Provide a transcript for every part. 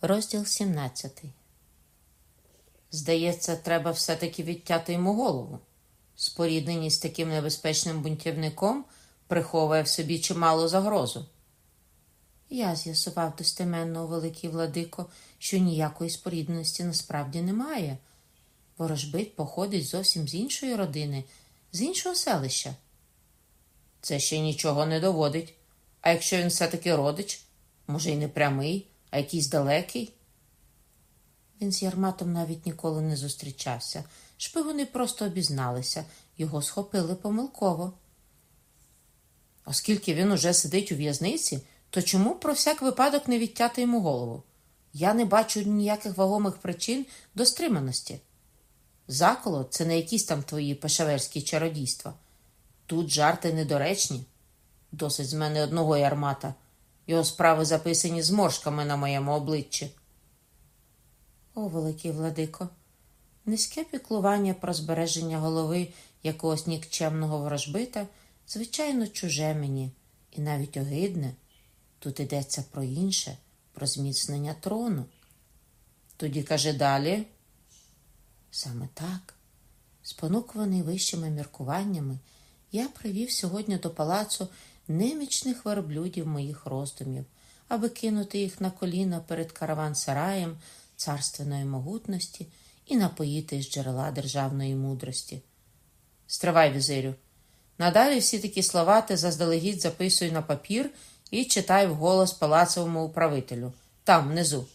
Розділ 17. Здається, треба все-таки відтяти йому голову. Спорідненість з таким небезпечним бунтівником приховує в собі чималу загрозу. Я з'ясував достеменно великий владико, що ніякої спорідненості насправді немає. Ворожбит походить зовсім з іншої родини, з іншого селища. Це ще нічого не доводить. А якщо він все-таки родич, може, й не прямий, а якийсь далекий? Він з Ярматом навіть ніколи не зустрічався. Шпигуни просто обізналися, його схопили помилково. Оскільки він уже сидить у в'язниці, то чому про всяк випадок не відтяти йому голову? Я не бачу ніяких вагомих причин до стриманості. Заколо це не якісь там твої пешаверські чародійства. Тут жарти недоречні. Досить з мене одного ярмата. Його справи записані зморшками на моєму обличчі. О, великий владико, низьке піклування про збереження голови якогось нікчемного ворожбита, звичайно, чуже мені і навіть огидне. Тут йдеться про інше, про зміцнення трону. Тоді каже далі. Саме так, спонукуваний вищими міркуваннями, я привів сьогодні до палацу немічних верблюдів моїх роздумів, аби кинути їх на коліна перед караван-сараєм царственної могутності і напоїти з джерела державної мудрості. Стривай, візирю. Надалі всі такі слова ти заздалегідь записуй на папір і читай вголос палацовому управителю, там, внизу.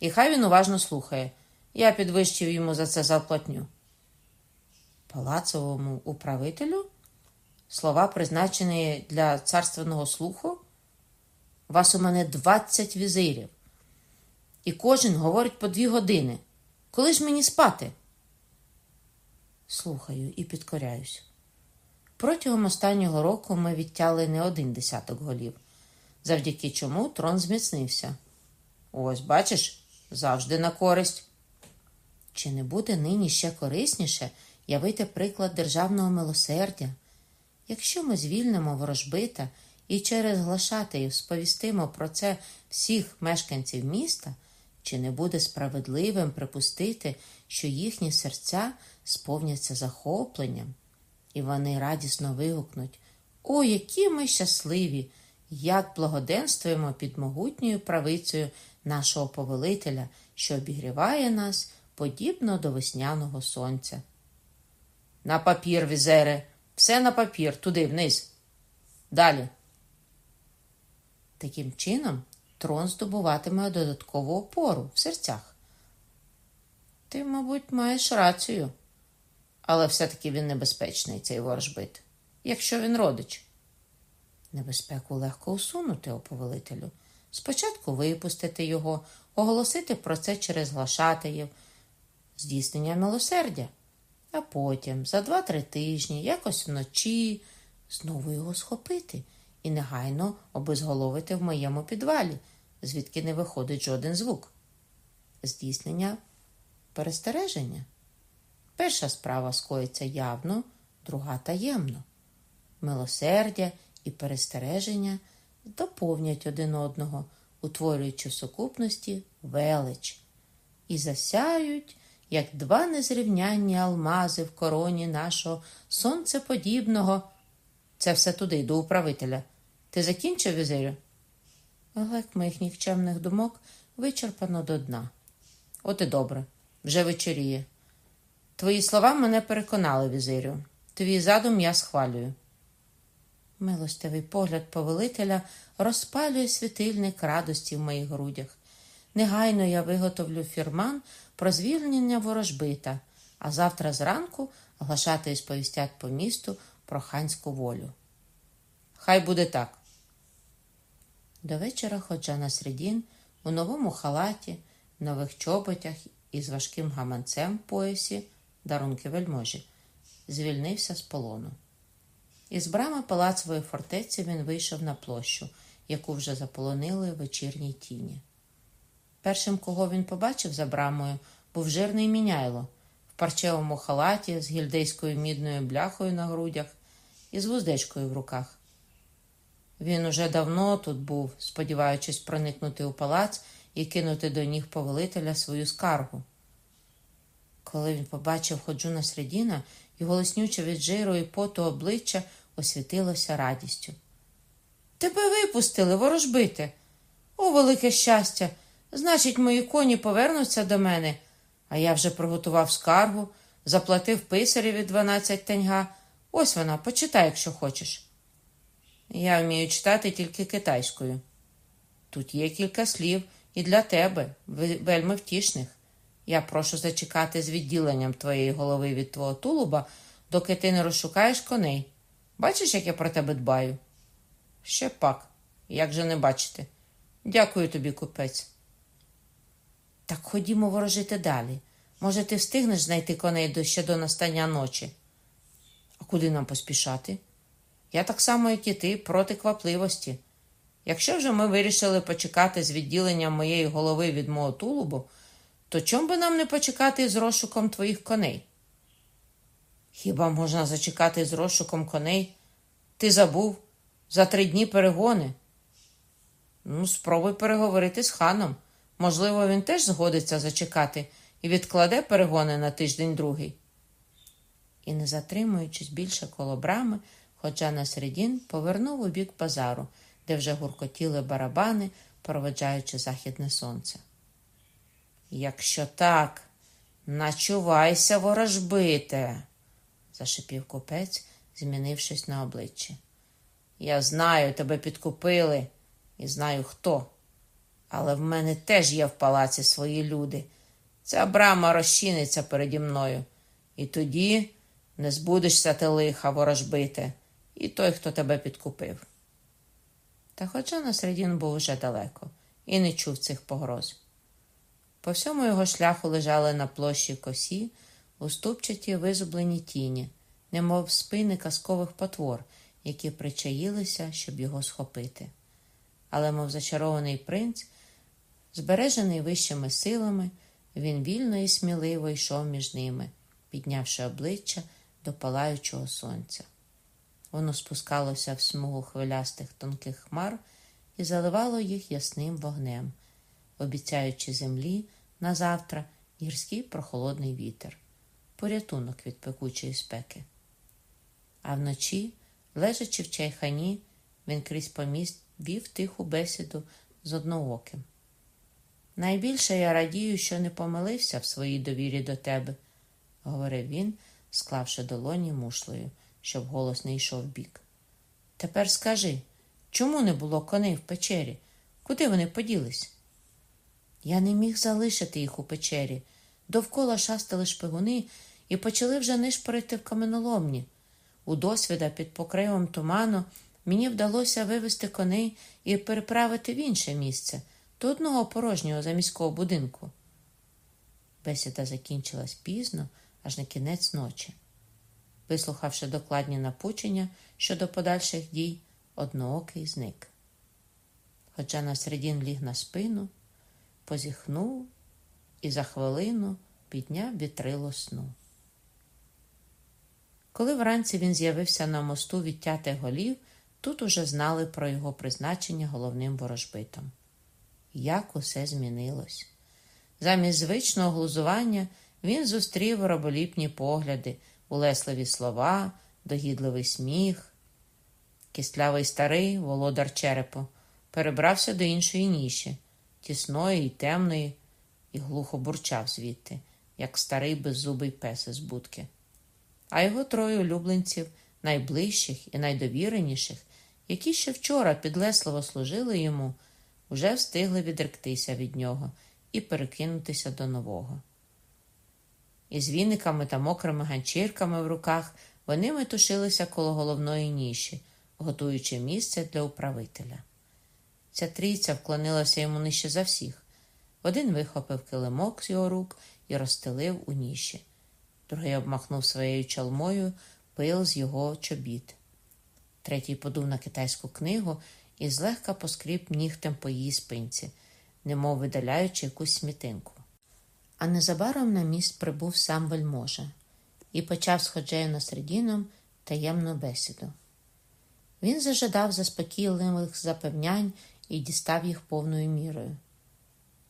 І хай він уважно слухає. Я підвищив йому за це зарплатню. Палацовому управителю? Слова, призначені для царственного слуху? Вас у мене двадцять візирів. І кожен говорить по дві години. Коли ж мені спати? Слухаю і підкоряюсь. Протягом останнього року ми відтяли не один десяток голів, завдяки чому трон зміцнився. Ось, бачиш, завжди на користь. Чи не буде нині ще корисніше явити приклад державного милосердя? Якщо ми звільнимо ворожбита і через глашатаїв сповістимо про це всіх мешканців міста, чи не буде справедливим припустити, що їхні серця сповняться захопленням, і вони радісно вигукнуть О, які ми щасливі! Як благоденствуємо під могутньою правицею нашого повелителя, що обігріває нас подібно до весняного сонця. На папір, візере, все на папір, туди вниз. Далі. Таким чином, трон здобуватиме додаткову опору в серцях. Ти, мабуть, маєш рацію, але все-таки він небезпечний, цей ворожбит, якщо він родич. Небезпеку легко усунути, о повелителю. Спочатку випустити його, оголосити про це через глашатаїв, здійснення милосердя, а потім, за два-три тижні, якось вночі, знову його схопити і негайно обезголовити в моєму підвалі, звідки не виходить жоден звук. Здійснення перестереження. Перша справа скоїться явно, друга таємно. Милосердя і перестереження доповнять один одного, утворюючи в сукупності велич, і засяють, як два незрівнянні алмази в короні нашого сонцеподібного. Це все туди, до управителя. Ти закінчив, візирю? Глек моїх нікчемних думок вичерпано до дна. От і добре, вже вечоріє. Твої слова мене переконали, візирю. Твій задум я схвалюю. Милостивий погляд повелителя розпалює світильник радості в моїх грудях. Негайно я виготовлю фірман про звільнення ворожбита, а завтра зранку глашати сповістять по місту про ханську волю. Хай буде так. До вечора ходжа на середін у новому халаті, нових чоботях і з важким гаманцем в поясі, дарунки вельможі, звільнився з полону. Із брами палацової фортеці він вийшов на площу, яку вже заполонили в вечірній тіні. Першим, кого він побачив за брамою, був жирний міняйло в парчевому халаті з гільдейською мідною бляхою на грудях і з вуздечкою в руках. Він уже давно тут був, сподіваючись проникнути у палац і кинути до ніг повелителя свою скаргу. Коли він побачив ходжуна Средіна, його лиснюче від жиру і поту обличчя освітилося радістю. Тебе випустили, ворожбите. О, велике щастя! Значить, мої коні повернуться до мене, а я вже приготував скаргу, заплатив писареві 12 теньга. Ось вона, почитай, якщо хочеш. Я вмію читати тільки китайською. Тут є кілька слів і для тебе, вельми втішних. Я прошу зачекати з відділенням твоєї голови від твого тулуба, доки ти не розшукаєш коней. Бачиш, як я про тебе дбаю? Ще пак, як же не бачити. Дякую тобі, купець. Так ходімо ворожити далі. Може, ти встигнеш знайти коней ще до настання ночі. А куди нам поспішати? Я так само, як і ти, проти квапливості. Якщо вже ми вирішили почекати з відділенням моєї голови від мого тулубу, то чом би нам не почекати з розшуком твоїх коней? Хіба можна зачекати з розшуком коней? Ти забув за три дні перегони. Ну, спробуй переговорити з ханом. Можливо, він теж згодиться зачекати і відкладе перегони на тиждень другий. І, не затримуючись більше коло брами, хоча на середін повернув у бік базару, де вже гуркотіли барабани, проведжаючи західне сонце. Якщо так, начувайся, ворожбите, зашипів купець, змінившись на обличчі. Я знаю, тебе підкупили і знаю хто. Але в мене теж є в палаці свої люди. Ця брама розчиниться переді мною. І тоді не збудешся ти лиха ворожбите, і той, хто тебе підкупив. Та хоча на середін був уже далеко і не чув цих погроз. По всьому його шляху лежали на площі косі уступчаті визублені тіні, немов спини казкових потвор, які причаїлися, щоб його схопити. Але, мов зачарований принц, збережений вищими силами, він вільно і сміливо йшов між ними, піднявши обличчя до палаючого сонця. Воно спускалося в смугу хвилястих тонких хмар і заливало їх ясним вогнем, обіцяючи землі на завтра гірський прохолодний вітер, порятунок від пекучої спеки. А вночі, лежачи в чайхані, він крізь поміст вів тиху бесіду з однооким. Найбільше я радію, що не помилився в своїй довірі до тебе, говорив він, склавши долоні мушлею, щоб голос не йшов бік. Тепер скажи, чому не було коней в печері? Куди вони поділись? Я не міг залишити їх у печері. Довкола шастали шпигуни і почали вже нишпорити в каменоломні. У досвіда під покривом туману мені вдалося вивести коней і переправити в інше місце до одного порожнього заміського будинку. Бесіда закінчилась пізно, аж на кінець ночі. Вислухавши докладні напучення щодо подальших дій, одноокий зник. Хоча на середін ліг на спину, позіхнув і за хвилину підняв вітрило сну. Коли вранці він з'явився на мосту відтятих голів, тут уже знали про його призначення головним ворожбитом. Як усе змінилось. Замість звичного глузування він зустрів роболіпні погляди, улесливі слова, догідливий сміх. Кістлявий старий володар черепу перебрався до іншої ніші, тісної і темної, і глухо бурчав звідти, як старий беззубий пес із будки. А його троє улюбленців, найближчих і найдовіреніших, які ще вчора підлесливо служили йому, вже встигли відректися від нього і перекинутися до нового. Із віниками та мокрими ганчірками в руках вони метушилися коло головної ніші, готуючи місце для управителя. Ця трійця вклонилася йому нижче за всіх. Один вихопив килимок з його рук і розстелив у ніші, другий обмахнув своєю чалмою пил з його чобіт. Третій подув на китайську книгу і злегка поскріб нігтем по її спинці, немов видаляючи якусь смітинку. А незабаром на міст прибув сам вельможа і почав з ходжею середіном таємну бесіду. Він зажадав заспокійливих запевнянь і дістав їх повною мірою.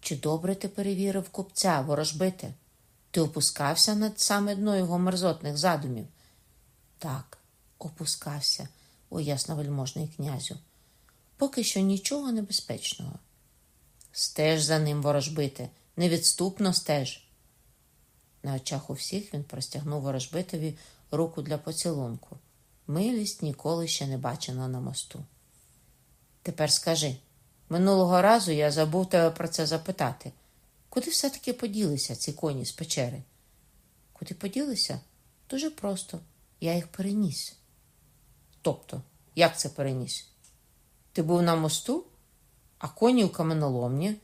Чи добре ти перевірив купця, ворожбите? Ти опускався над саме дно його мерзотних задумів? Так, опускався, о ясновельможний князю. Поки що нічого небезпечного. Стеж за ним, ворожбите, невідступно стеж. На очах у всіх він простягнув ворожбитові руку для поцілунку. Милість ніколи ще не бачена на мосту. Тепер скажи, минулого разу я забув тебе про це запитати. Куди все-таки поділися ці коні з печери? Куди поділися? Дуже просто. Я їх переніс. Тобто, як це переніс? Ти був на мосту, а коні у каменоломні?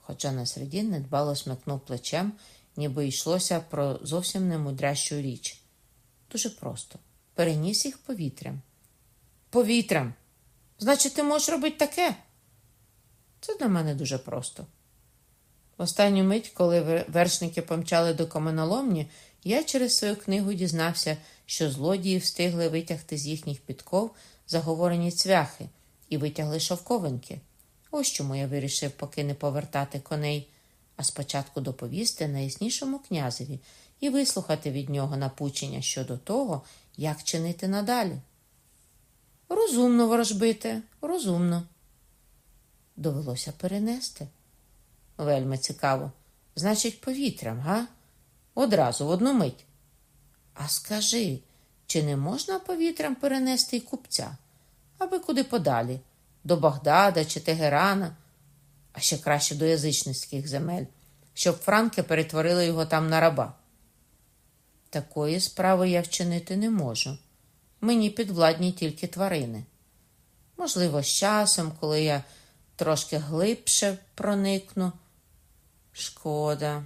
Хоча на середі недбало смикнув плечем, ніби йшлося про зовсім немудрящу річ. Дуже просто. Переніс їх повітрям. Повітрям. Значить, ти можеш робити таке? Це для мене дуже просто. В останню мить, коли вершники помчали до каменоломні, я через свою книгу дізнався, що злодії встигли витягти з їхніх підков заговорені цвяхи і витягли шовковинки. Ось чому я вирішив поки не повертати коней, а спочатку доповісти найяснішому князеві і вислухати від нього напучення щодо того, як чинити надалі. Розумно ворожбите, розумно. Довелося перенести. Вельми цікаво. Значить, повітрям, га? Одразу в одну мить. А скажи, чи не можна повітрям перенести й купця, аби куди подалі, до Багдада чи Тегерана, а ще краще до язичницьких земель, щоб франки перетворили його там на раба? Такої справи я вчинити не можу. Мені підвладні тільки тварини. Можливо, з часом, коли я трошки глибше проникну. Шкода,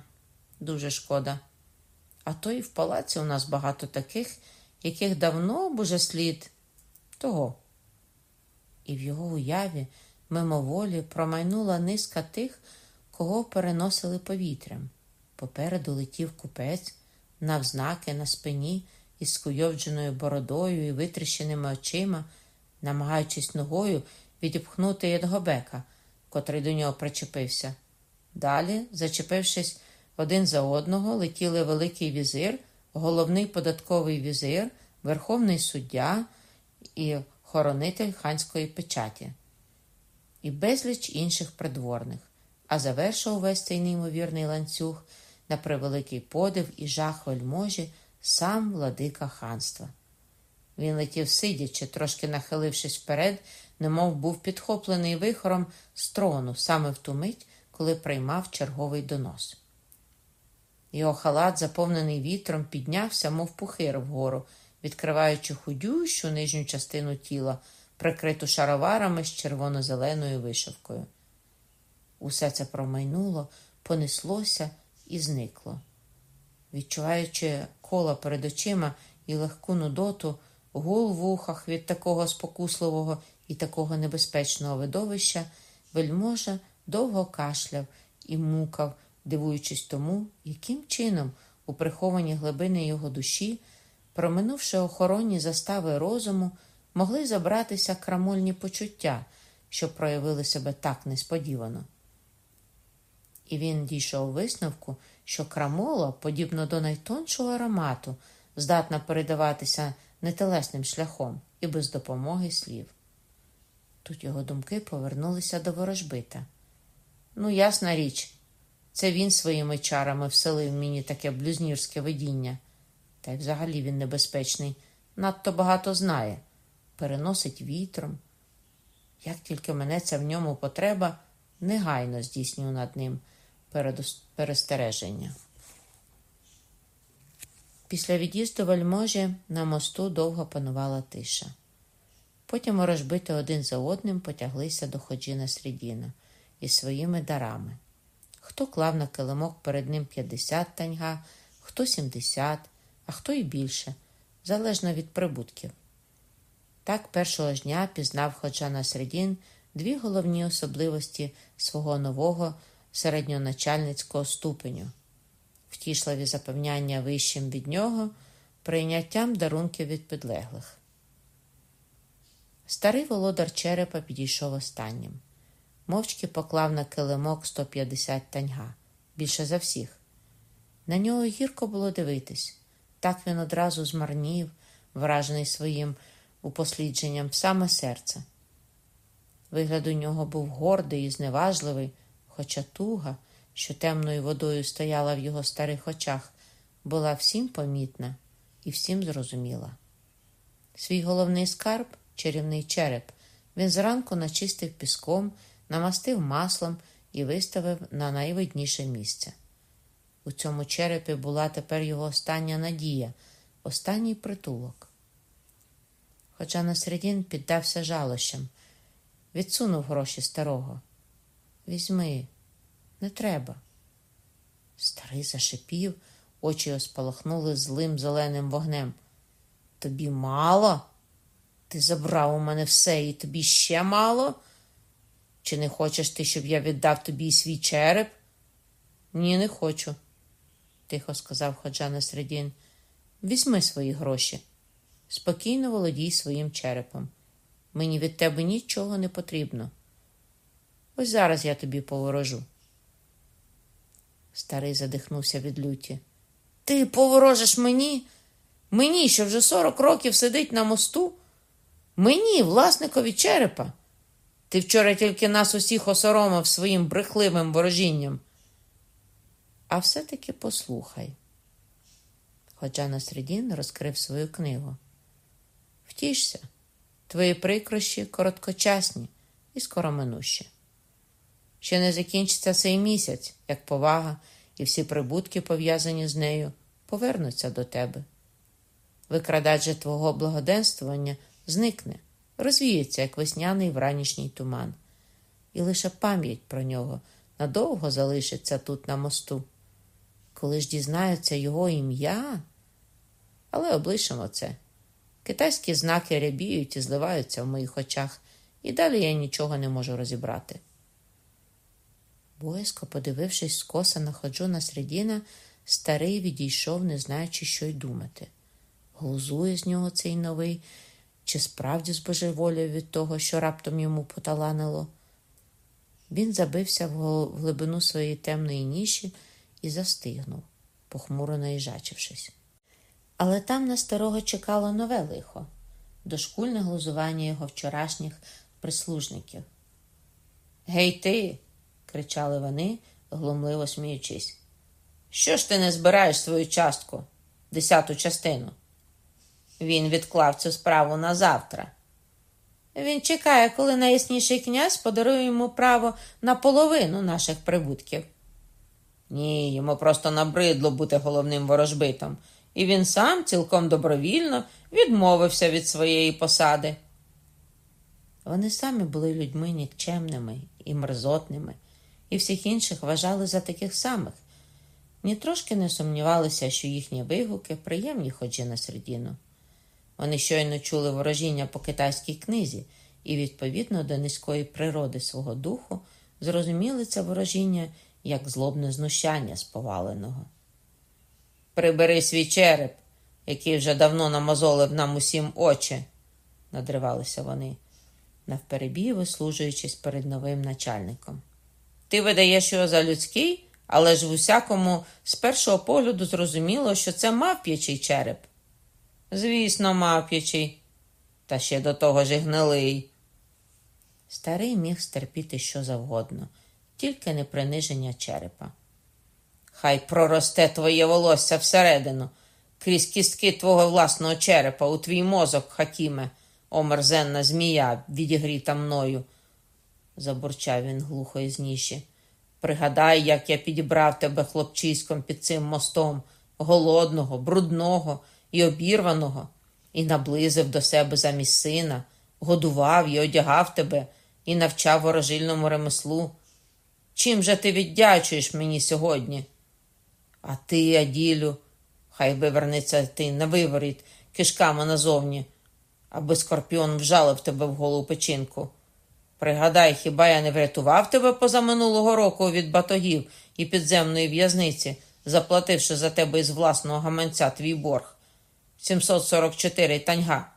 дуже шкода. А то і в палаці у нас багато таких, яких давно б уже слід того. І в його уяві мимоволі промайнула низка тих, кого переносили повітрям. Попереду летів купець, навзнаки на спині із скуйовдженою бородою і витріщеними очима, намагаючись ногою відіпхнути Єдгобека, котрий до нього причепився. Далі, зачепившись один за одного, летіли Великий візир, головний податковий візир, верховний суддя і хоронитель ханської печаті, і безліч інших придворних, а завершив весь цей неймовірний ланцюг на превеликий подив і жах вельможі сам владика ханства. Він летів сидячи, трошки нахилившись вперед, немов був підхоплений вихором з трону саме в ту мить, коли приймав черговий донос. Його халат, заповнений вітром, піднявся, мов пухир вгору, відкриваючи худющу нижню частину тіла, прикриту шароварами з червоно-зеленою вишивкою. Усе це промайнуло, понеслося і зникло. Відчуваючи коло перед очима і легку нудоту, гул в ухах від такого спокусливого і такого небезпечного видовища, вельможа довго кашляв і мукав, дивуючись тому, яким чином у приховані глибини його душі, проминувши охоронні застави розуму, могли забратися крамольні почуття, що проявили себе так несподівано. І він дійшов висновку, що крамола, подібно до найтоншого аромату, здатна передаватися нетелесним шляхом і без допомоги слів. Тут його думки повернулися до ворожбита. Ну, ясна річ, це він своїми чарами вселив мені таке блюзнірське видіння. Та й взагалі він небезпечний, надто багато знає, переносить вітром. Як тільки минеться в ньому потреба, негайно здійснюю над ним перестереження. Після від'їзду вельможі на мосту довго панувала тиша. Потім ворожбити один за одним потяглися до Ходжіна Срідіна із своїми дарами. Хто клав на килимок перед ним 50 таньга, хто 70, а хто і більше, залежно від прибутків. Так першого ж дня пізнав Ходжана Средін дві головні особливості свого нового середньоначальницького ступеню втішливі запевняння вищим від нього, прийняттям дарунків від підлеглих. Старий володар черепа підійшов останнім. Мовчки поклав на килимок 150 таньга більше за всіх. На нього гірко було дивитись. Так він одразу змарнів, вражений своїм упослідженням в саме серце. Вигляд у нього був гордий і зневажливий, хоча туга, що темною водою стояла в його старих очах, була всім помітна і всім зрозуміла. Свій головний скарб, чарівний череп, він зранку начистив піском, намастив маслом і виставив на найвидніше місце. У цьому черепі була тепер його остання надія, останній притулок. Хоча Насредін піддався жалощам, відсунув гроші старого. Візьми, не треба. Старий зашипів, очі його спалахнули злим зеленим вогнем. Тобі мало? Ти забрав у мене все, і тобі ще мало? Чи не хочеш ти, щоб я віддав тобі свій череп? Ні, не хочу, тихо сказав Ходжа Насредін. Візьми свої гроші. Спокійно володій своїм черепом. Мені від тебе нічого не потрібно. Ось зараз я тобі поворожу. Старий задихнувся від люті. Ти поворожиш мені? Мені, що вже сорок років сидить на мосту? Мені, власникові черепа. Ти вчора тільки нас усіх осоромив своїм брехливим ворожінням. А все-таки послухай. Ходжа Насредін розкрив свою книгу. Втішся, твої прикрощі короткочасні і скороминущі. Ще не закінчиться цей місяць, як повага і всі прибутки, пов'язані з нею, повернуться до тебе. Викрадач же твого благоденствування зникне, розвіється, як весняний вранішній туман, і лише пам'ять про нього надовго залишиться тут на мосту. Коли ж дізнаються його ім'я, але облишимо це. Китайські знаки рябіють і зливаються в моїх очах, і далі я нічого не можу розібрати. Боязко, подивившись скоса на ходжу на середіна, старий відійшов, не знаючи, що й думати. Глузує з нього цей новий, чи справді збожеволів від того, що раптом йому поталанило. Він забився в глибину своєї темної ніші і застигнув, похмуро наїжачившись. Але там на старого чекало нове лихо дошкульне глузування його вчорашніх прислужників. Гей, ти! кричали вони, глумливо сміючись. Що ж ти не збираєш свою частку, десяту частину? Він відклав цю справу на завтра. Він чекає, коли найясніший князь подарує йому право на половину наших прибутків. Ні, йому просто набридло бути головним ворожбитом, і він сам цілком добровільно відмовився від своєї посади. Вони самі були людьми нікчемними і мерзотними, і всіх інших вважали за таких самих, ні трошки не сумнівалися, що їхні вигуки приємні ходжі на середину. Вони щойно чули ворожіння по китайській книзі і, відповідно до низької природи свого духу, зрозуміли це ворожіння як злобне знущання з поваленого. Прибери свій череп, який вже давно намазолив нам усім очі, надривалися вони, навперебій вислужуючись перед новим начальником. Ти видаєш його за людський, але ж в усякому з першого погляду зрозуміло, що це мавп'ячий череп. Звісно, мавп'ячий, та ще до того ж гнилий. Старий міг стерпіти що завгодно, тільки не приниження черепа. Хай проросте твоє волосся всередину, крізь кістки твого власного черепа у твій мозок, Хакіме, омерзенна змія, відігріта мною, забурчав він глухо із ніші. Пригадай, як я підібрав тебе хлопчиськом під цим мостом, голодного, брудного і обірваного, і наблизив до себе замість сина, годував і одягав тебе і навчав ворожильному ремеслу. Чим же ти віддячуєш мені сьогодні? А ти, Аділю, хай вивернеться ти на виворіт кишками назовні, аби скорпіон вжалив тебе в голу печінку. Пригадай, хіба я не врятував тебе позаминулого року від батогів і підземної в'язниці, заплативши за тебе із власного гаманця твій борг 744 таньга.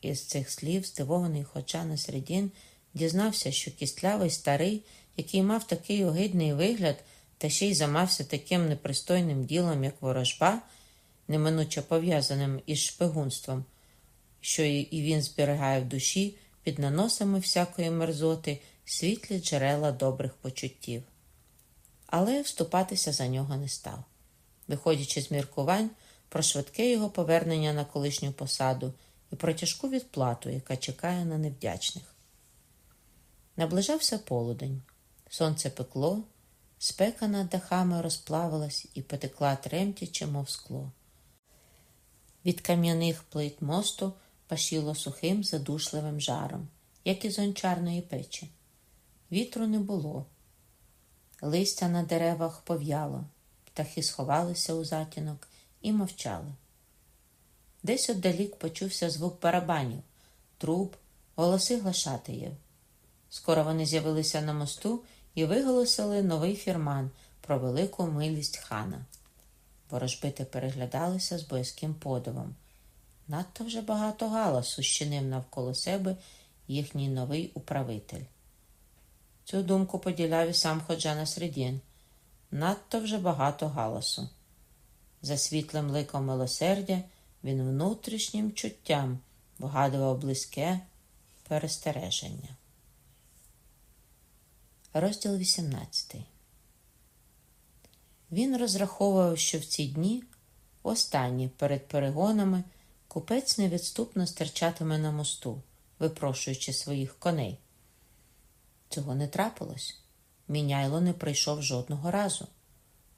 Із цих слів здивований Ходжа Насредін дізнався, що кістлявий старий, який мав такий огидний вигляд, та ще й замався таким непристойним ділом, як ворожба, неминуче пов'язаним із шпигунством, що і він зберігає в душі під наносами всякої мерзоти світлі джерела добрих почуттів. Але вступатися за нього не став. Виходячи з міркувань про швидке його повернення на колишню посаду і про тяжку відплату, яка чекає на невдячних. Наближався полудень. Сонце пекло, спека над дахами розплавилась і потекла тремтяче, мов скло. Від кам'яних плит мосту пашіло сухим задушливим жаром, як із гончарної печі. Вітру не було. Листя на деревах пов'яло, птахи сховалися у затінок і мовчали. Десь отдалік почувся звук барабанів, труб, голоси глашатиїв. Скоро вони з'явилися на мосту і виголосили новий фірман про велику милість хана. Ворожбити переглядалися з боязким подивом. Надто вже багато галасу щинив навколо себе їхній новий управитель. Цю думку поділяв і сам Ходжа Насредін. Надто вже багато галасу. За світлим ликом милосердя він внутрішнім чуттям вгадував близьке перестереження. Розділ 18 Він розраховував, що в ці дні, останні перед перегонами, купець невідступно стирчатиме на мосту, випрошуючи своїх коней. Цього не трапилось. Міняйло не прийшов жодного разу.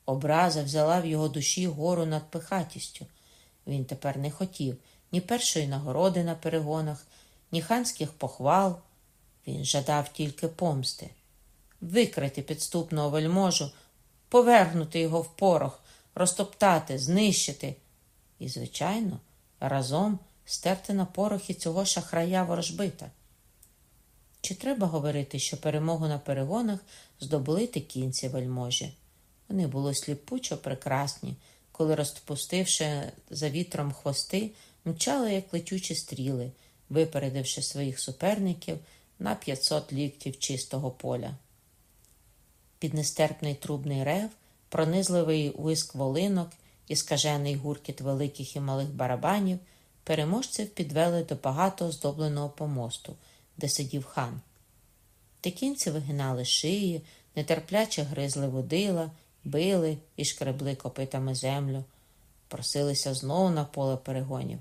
Образа взяла в його душі гору над пихатістю. Він тепер не хотів ні першої нагороди на перегонах, ні ханських похвал. Він жадав тільки помсти, викрити підступного вельможу, повернути його в порох, розтоптати, знищити і, звичайно, разом стерти на порохи цього шахрая ворожбита. Чи треба говорити, що перемогу на перегонах здобули ті кінці вельможі? Вони були сліпучо прекрасні, коли, розпустивши за вітром хвости, мчали, як летючі стріли, випередивши своїх суперників на 500 ліктів чистого поля. Під нестерпний трубний рев, пронизливий виск волинок і скажений гуркіт великих і малих барабанів, переможців підвели до багато оздобленого помосту, де сидів хан. Текінці вигинали шиї, нетерпляче гризли водила, били і шкребли копитами землю, просилися знову на поле перегонів.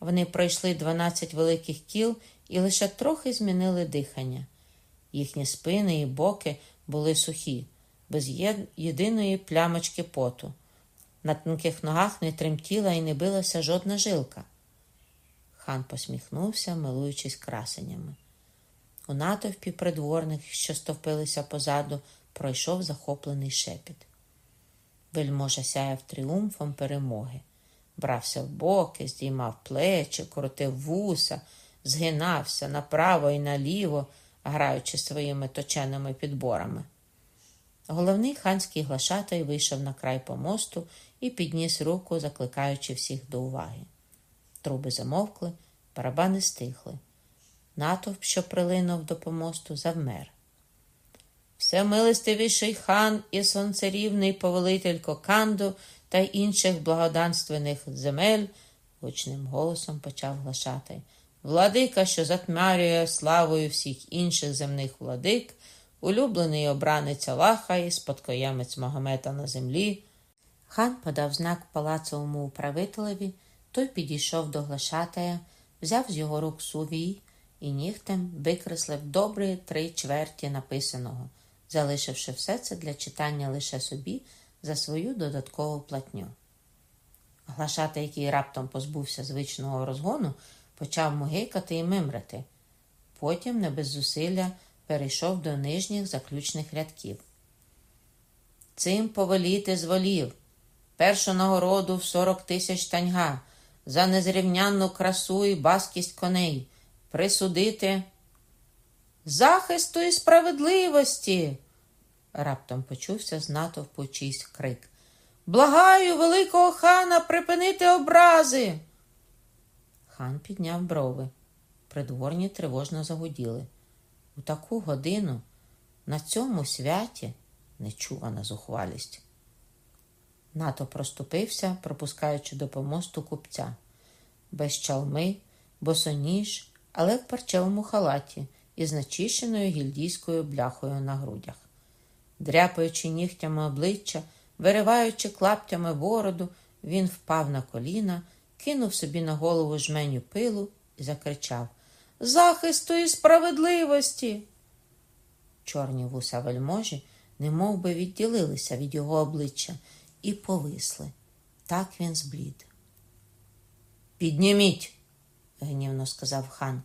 Вони пройшли 12 великих кіл і лише трохи змінили дихання. Їхні спини і боки були сухі, без єдиної плямочки поту. На тонких ногах не тремтіла і не билася жодна жилка. Хан посміхнувся, милуючись красеннями. У натовпі придворних, що стовпилися позаду, пройшов захоплений шепіт. Вельможа сяяв тріумфом перемоги, брався в боки, здіймав плечі, крутив вуса, згинався направо і наліво, граючи своїми точеними підборами. Головний ханський глашатай вийшов на край помосту і підніс руку, закликаючи всіх до уваги. Труби замовкли, барабани стихли. Натовп, що прилинув до помосту, завмер. Всемилостивіший хан і сонцерівний повелитель Коканду та інших благоданственних земель, гучним голосом почав глашати. Владика, що затмарює славою всіх інших земних владик, улюблений обранець Аллаха і спадкоємець Магомета на землі. Хан подав знак палацовому управителеві, той підійшов до глашатая, взяв з його рук сувій і нігтем викреслив добрі три чверті написаного залишивши все це для читання лише собі за свою додаткову платню. Глашата, який раптом позбувся звичного розгону, почав могикати і мимрити. Потім, не без зусилля, перейшов до нижніх заключних рядків. Цим повеліти зволів першу нагороду в сорок тисяч таньга за незрівнянну красу і баскість коней, присудити захисту і справедливості. Раптом почувся з натовпу чийсь крик. Благаю великого хана припинити образи. Хан підняв брови. Придворні тривожно загуділи. У таку годину на цьому святі нечувана зухвалість. Нато проступився, пропускаючи до помосту купця. Без чалми, босоніж, але в парчевому халаті із начищеною гільдійською бляхою на грудях. Дряпаючи нігтями обличчя, вириваючи клаптями бороду, він впав на коліна, кинув собі на голову жменю пилу і закричав Захисту і справедливості. Чорні вуса вельможі немов би відділилися від його обличчя і повисли. Так він зблід. Підніміть, гнівно сказав хан.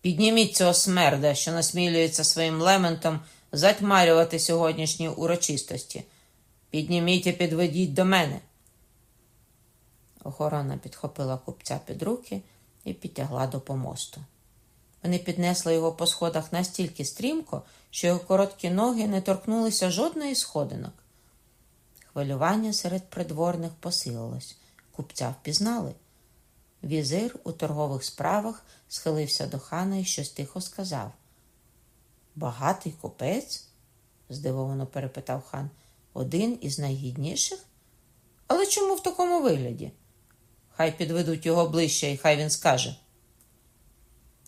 Підніміть цього смерда, що насмілюється своїм лементом затьмарювати сьогоднішні урочистості. Підніміть і підведіть до мене. Охорона підхопила купця під руки і підтягла до помосту. Вони піднесли його по сходах настільки стрімко, що його короткі ноги не торкнулися жодної сходинок. Хвилювання серед придворних посилилось. Купця впізнали. Візир у торгових справах схилився до хана і щось тихо сказав. Багатий купець? здивовано перепитав хан. Один із найгідніших? Але чому в такому вигляді? Хай підведуть його ближче і хай він скаже.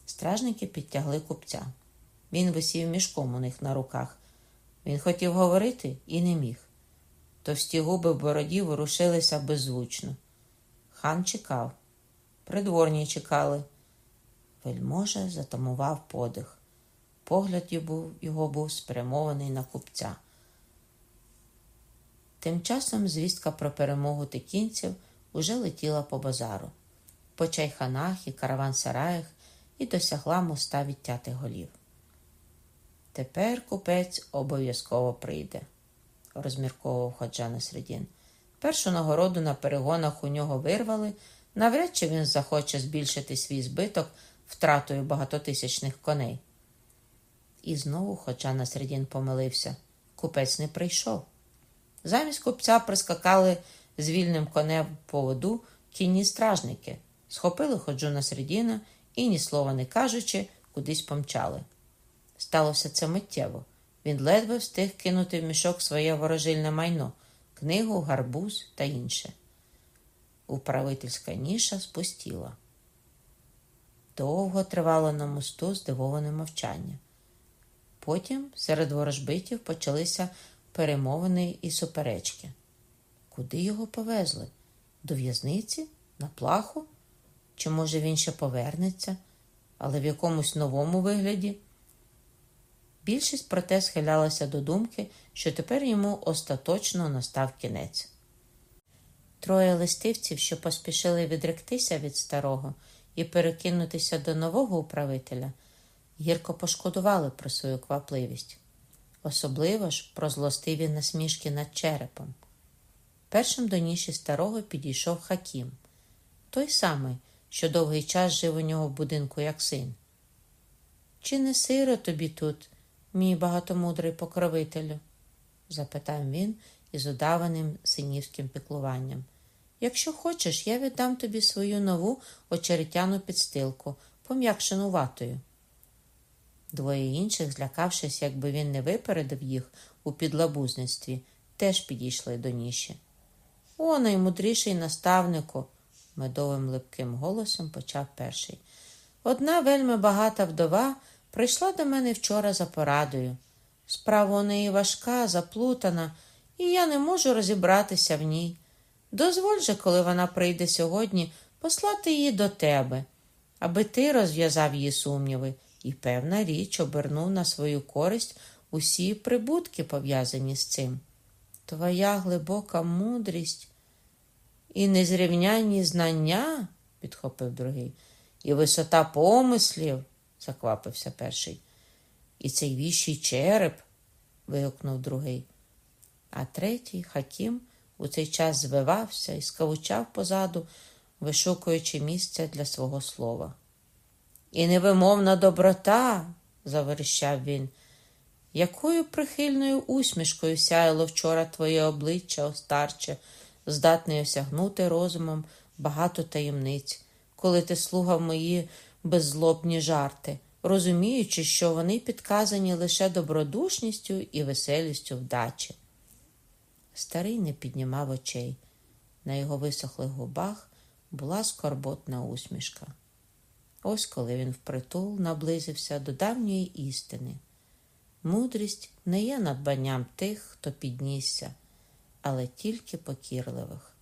Стражники підтягли купця. Він висів мішком у них на руках. Він хотів говорити і не міг. Товсті губи в бороді ворушилися беззвучно. Хан чекав. Придворні чекали. Вельможа затамував подих. Погляд його був спрямований на купця. Тим часом звістка про перемогу текінців уже летіла по базару, по чайханах і караван-сараях і досягла моста відтятих голів. Тепер купець обов'язково прийде, розмірковував Ходжа Середін. Першу нагороду на перегонах у нього вирвали, навряд чи він захоче збільшити свій збиток втратою багатотисячних коней. І знову Ходжа Насредін помилився. Купець не прийшов. Замість купця прискакали з вільним конем по воду кінні стражники, схопили ходжу Насредіна і, ні слова не кажучи, кудись помчали. Сталося це миттєво. Він ледве встиг кинути в мішок своє ворожильне майно, книгу, гарбуз та інше. Управительська ніша спустіла. Довго тривало на мосту здивоване мовчання. Потім серед ворожбитів почалися перемовини і суперечки. Куди його повезли? До в'язниці? На плаху? Чи, може, він ще повернеться, але в якомусь новому вигляді? Більшість проте схилялася до думки, що тепер йому остаточно настав кінець. Троє листивців, що поспішили відректися від старого і перекинутися до нового управителя, гірко пошкодували про свою квапливість, особливо ж про злостиві насмішки над черепом. Першим до ніші старого підійшов Хакім, той самий, що довгий час жив у нього в будинку як син. Чи не сиро тобі тут, мій багатомудрий покровителю? запитав він із удаваним синівським піклуванням. Якщо хочеш, я віддам тобі свою нову очеретяну підстилку, пом'якшену ватою. Двоє інших, злякавшись, якби він не випередив їх у підлабузництві, теж підійшли до ніші. О, наймудріший наставнику, медовим липким голосом почав перший. Одна вельми багата вдова прийшла до мене вчора за порадою. Справа у неї важка, заплутана, і я не можу розібратися в ній. Дозволь же, коли вона прийде сьогодні, послати її до тебе, аби ти розв'язав її сумніви і, певна річ, обернув на свою користь усі прибутки, пов'язані з цим. Твоя глибока мудрість і незрівнянні знання, підхопив другий, і висота помислів, заквапився перший. І цей віщий череп, вигукнув другий. А третій, Хакім, у цей час звивався і скавучав позаду, вишукуючи місце для свого слова. І невимовна доброта, заверещав він, якою прихильною усмішкою сяяло вчора твоє обличчя, остарче, здатний осягнути розумом багато таємниць, коли ти слухав мої беззлобні жарти, розуміючи, що вони підказані лише добродушністю і веселістю вдачі. Старий не піднімав очей. На його висохлих губах була скорботна усмішка. Ось коли він впритул наблизився до давньої істини. Мудрість не є надбанням тих, хто піднісся, але тільки покірливих.